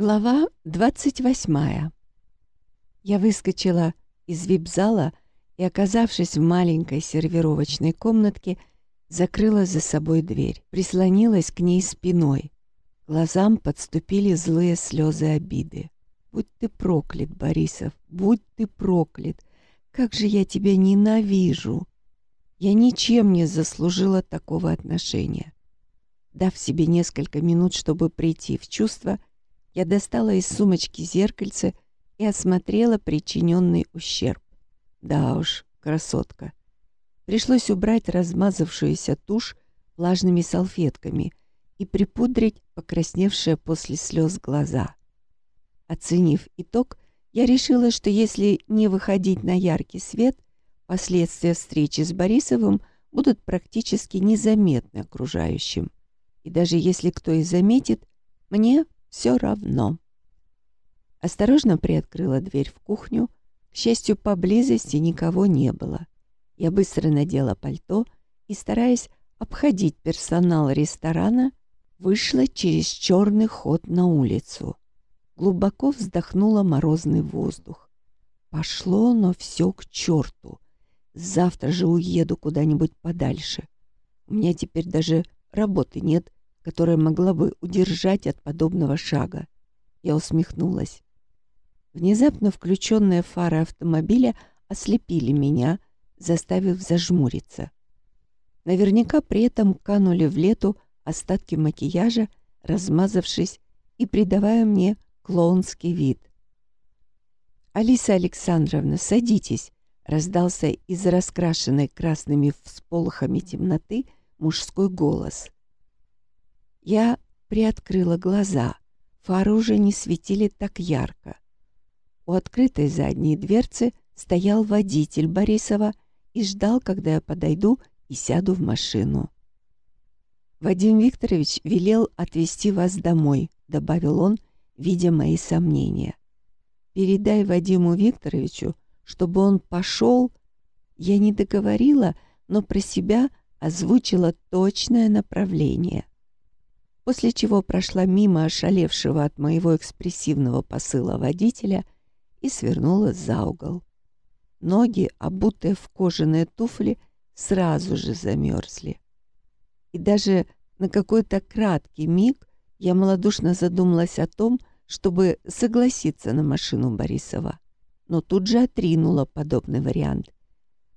Глава 28. Я выскочила из вип-зала и, оказавшись в маленькой сервировочной комнатке, закрыла за собой дверь, прислонилась к ней спиной. Глазам подступили злые слезы обиды. «Будь ты проклят, Борисов, будь ты проклят! Как же я тебя ненавижу!» Я ничем не заслужила такого отношения. Дав себе несколько минут, чтобы прийти в чувство, я достала из сумочки зеркальце и осмотрела причиненный ущерб. Да уж, красотка. Пришлось убрать размазавшуюся тушь влажными салфетками и припудрить покрасневшие после слез глаза. Оценив итог, я решила, что если не выходить на яркий свет, последствия встречи с Борисовым будут практически незаметны окружающим. И даже если кто и заметит, мне все равно. Осторожно приоткрыла дверь в кухню. К счастью, поблизости никого не было. Я быстро надела пальто и, стараясь обходить персонал ресторана, вышла через черный ход на улицу. Глубоко вздохнула морозный воздух. Пошло но все к черту. Завтра же уеду куда-нибудь подальше. У меня теперь даже работы нет, которая могла бы удержать от подобного шага. Я усмехнулась. Внезапно включенные фары автомобиля ослепили меня, заставив зажмуриться. Наверняка при этом канули в лету остатки макияжа, размазавшись и придавая мне клоунский вид. «Алиса Александровна, садитесь!» раздался из раскрашенной красными всполохами темноты мужской голос. Я приоткрыла глаза. Фары уже не светили так ярко. У открытой задней дверцы стоял водитель Борисова и ждал, когда я подойду и сяду в машину. «Вадим Викторович велел отвезти вас домой», — добавил он, видя мои сомнения. «Передай Вадиму Викторовичу, чтобы он пошел...» Я не договорила, но про себя озвучила точное направление после чего прошла мимо ошалевшего от моего экспрессивного посыла водителя и свернула за угол. Ноги, обутые в кожаные туфли, сразу же замерзли. И даже на какой-то краткий миг я малодушно задумалась о том, чтобы согласиться на машину Борисова, но тут же отринула подобный вариант.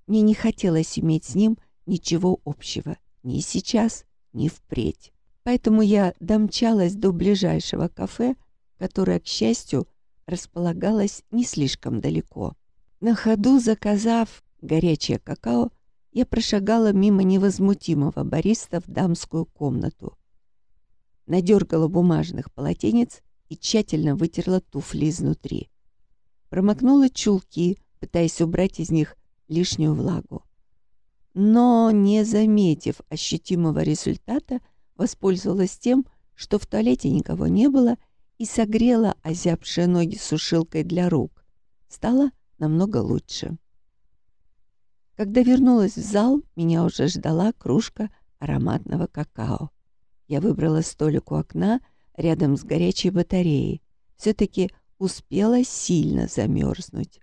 Мне не хотелось иметь с ним ничего общего, ни сейчас, ни впредь. Поэтому я домчалась до ближайшего кафе, которое, к счастью, располагалось не слишком далеко. На ходу заказав горячее какао, я прошагала мимо невозмутимого бариста в дамскую комнату. Надергала бумажных полотенец и тщательно вытерла туфли изнутри. Промокнула чулки, пытаясь убрать из них лишнюю влагу. Но, не заметив ощутимого результата, воспользовалась тем, что в туалете никого не было, и согрела озябшие ноги сушилкой для рук. Стало намного лучше. Когда вернулась в зал, меня уже ждала кружка ароматного какао. Я выбрала столик у окна рядом с горячей батареей. Все-таки успела сильно замерзнуть.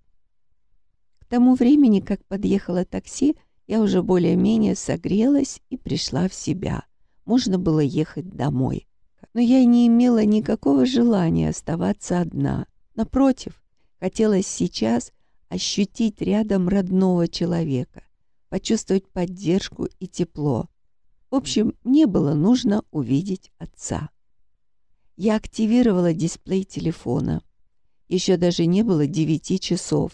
К тому времени, как подъехало такси, я уже более-менее согрелась и пришла в себя можно было ехать домой. Но я не имела никакого желания оставаться одна. Напротив, хотелось сейчас ощутить рядом родного человека, почувствовать поддержку и тепло. В общем, мне было нужно увидеть отца. Я активировала дисплей телефона. Еще даже не было девяти часов.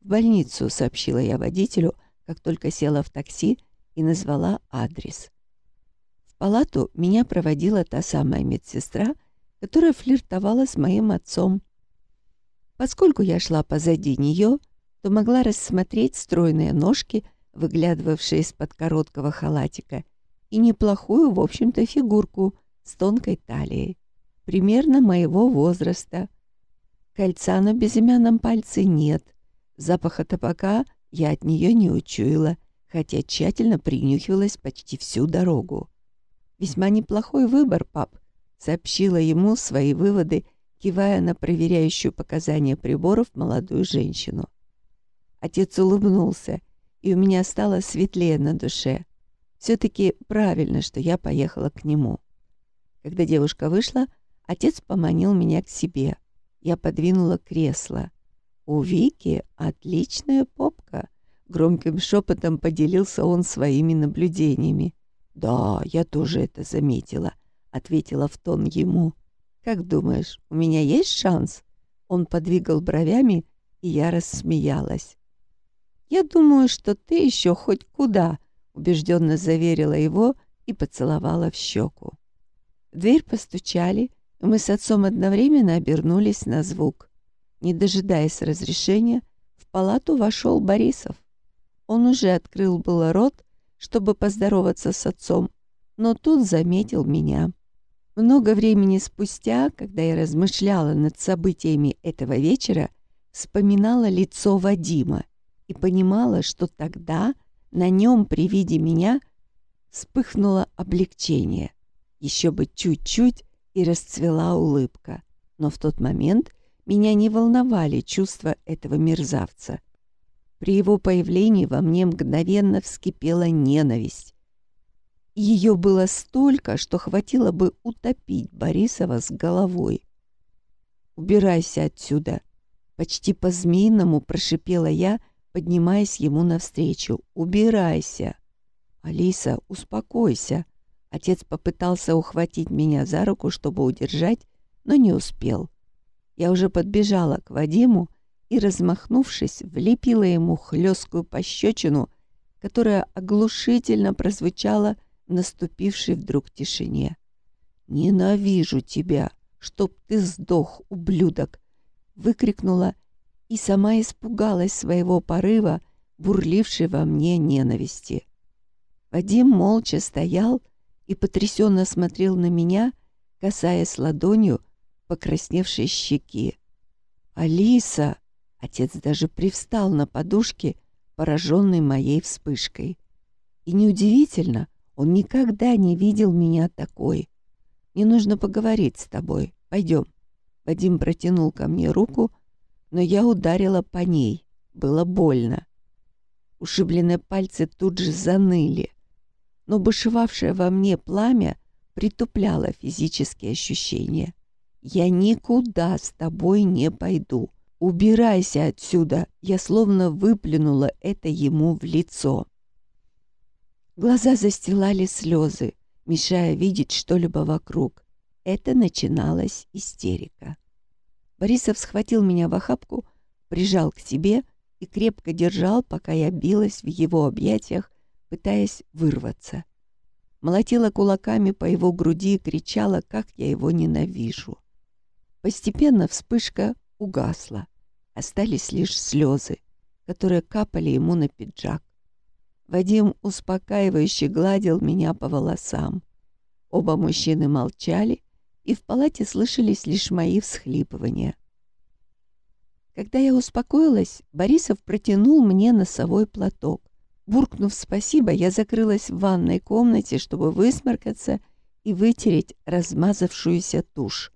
В больницу, сообщила я водителю, как только села в такси и назвала адрес палату меня проводила та самая медсестра, которая флиртовала с моим отцом. Поскольку я шла позади нее, то могла рассмотреть стройные ножки, выглядывавшие из-под короткого халатика, и неплохую, в общем-то, фигурку с тонкой талией, примерно моего возраста. Кольца на безымянном пальце нет, запаха табака я от нее не учуяла, хотя тщательно принюхивалась почти всю дорогу. «Весьма неплохой выбор, пап», — сообщила ему свои выводы кивая на проверяющую показания приборов молодую женщину. Отец улыбнулся, и у меня стало светлее на душе. Все-таки правильно, что я поехала к нему. Когда девушка вышла, отец поманил меня к себе. Я подвинула кресло. «У Вики отличная попка», — громким шепотом поделился он своими наблюдениями. «Да, я тоже это заметила», — ответила в тон ему. «Как думаешь, у меня есть шанс?» Он подвигал бровями, и я рассмеялась. «Я думаю, что ты еще хоть куда», — убежденно заверила его и поцеловала в щеку. В дверь постучали, и мы с отцом одновременно обернулись на звук. Не дожидаясь разрешения, в палату вошел Борисов. Он уже открыл было рот, чтобы поздороваться с отцом, но тут заметил меня. Много времени спустя, когда я размышляла над событиями этого вечера, вспоминала лицо Вадима и понимала, что тогда на нем при виде меня вспыхнуло облегчение. Еще бы чуть-чуть и расцвела улыбка. Но в тот момент меня не волновали чувства этого мерзавца. При его появлении во мне мгновенно вскипела ненависть. Ее было столько, что хватило бы утопить Борисова с головой. «Убирайся отсюда!» Почти по-змеиному прошипела я, поднимаясь ему навстречу. «Убирайся!» «Алиса, успокойся!» Отец попытался ухватить меня за руку, чтобы удержать, но не успел. Я уже подбежала к Вадиму и, размахнувшись, влепила ему хлесткую пощечину, которая оглушительно прозвучала в наступившей вдруг тишине. «Ненавижу тебя! Чтоб ты сдох, ублюдок!» выкрикнула и сама испугалась своего порыва, бурлившей во мне ненависти. Вадим молча стоял и потрясенно смотрел на меня, касаясь ладонью покрасневшей щеки. «Алиса!» Отец даже привстал на подушке, пораженный моей вспышкой. И неудивительно, он никогда не видел меня такой. «Мне нужно поговорить с тобой. Пойдем». Вадим протянул ко мне руку, но я ударила по ней. Было больно. Ушибленные пальцы тут же заныли, но бушевавшее во мне пламя притупляло физические ощущения. «Я никуда с тобой не пойду. Убирайся отсюда!» Я словно выплюнула это ему в лицо. Глаза застилали слезы, мешая видеть что-либо вокруг. Это начиналась истерика. Борисов схватил меня в охапку, прижал к себе и крепко держал, пока я билась в его объятиях, пытаясь вырваться. Молотила кулаками по его груди и кричала, как я его ненавижу. Постепенно вспышка угасла. Остались лишь слезы, которые капали ему на пиджак. Вадим успокаивающе гладил меня по волосам. Оба мужчины молчали, и в палате слышались лишь мои всхлипывания. Когда я успокоилась, Борисов протянул мне носовой платок. Буркнув спасибо, я закрылась в ванной комнате, чтобы высморкаться и вытереть размазавшуюся тушь.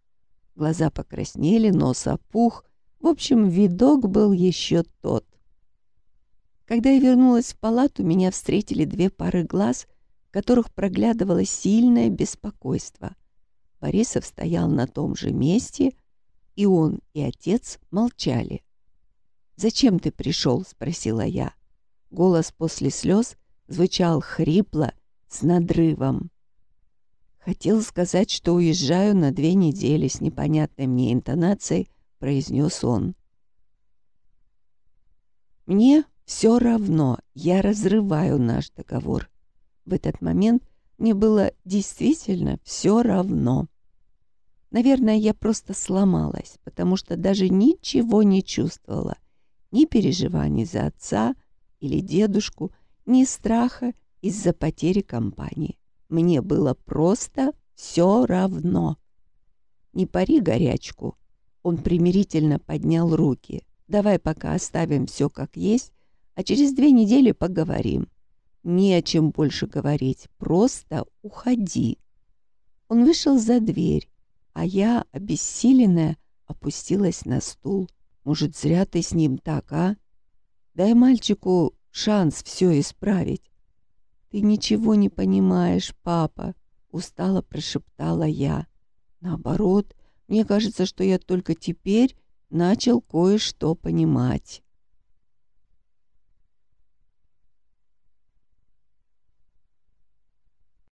Глаза покраснели, нос опух. В общем, видок был еще тот. Когда я вернулась в палату, меня встретили две пары глаз, в которых проглядывало сильное беспокойство. Борисов стоял на том же месте, и он, и отец молчали. «Зачем ты пришел?» — спросила я. Голос после слез звучал хрипло, с надрывом. Хотел сказать, что уезжаю на две недели с непонятной мне интонацией, произнес он. Мне все равно, я разрываю наш договор. В этот момент мне было действительно все равно. Наверное, я просто сломалась, потому что даже ничего не чувствовала. Ни переживаний за отца или дедушку, ни страха из-за потери компании. Мне было просто все равно. Не пари горячку. Он примирительно поднял руки. Давай пока оставим все как есть, а через две недели поговорим. Не о чем больше говорить, просто уходи. Он вышел за дверь, а я, обессиленная, опустилась на стул. «Может, зря ты с ним так, а? Дай мальчику шанс все исправить». «Ты ничего не понимаешь, папа», — устало прошептала я. «Наоборот, мне кажется, что я только теперь начал кое-что понимать».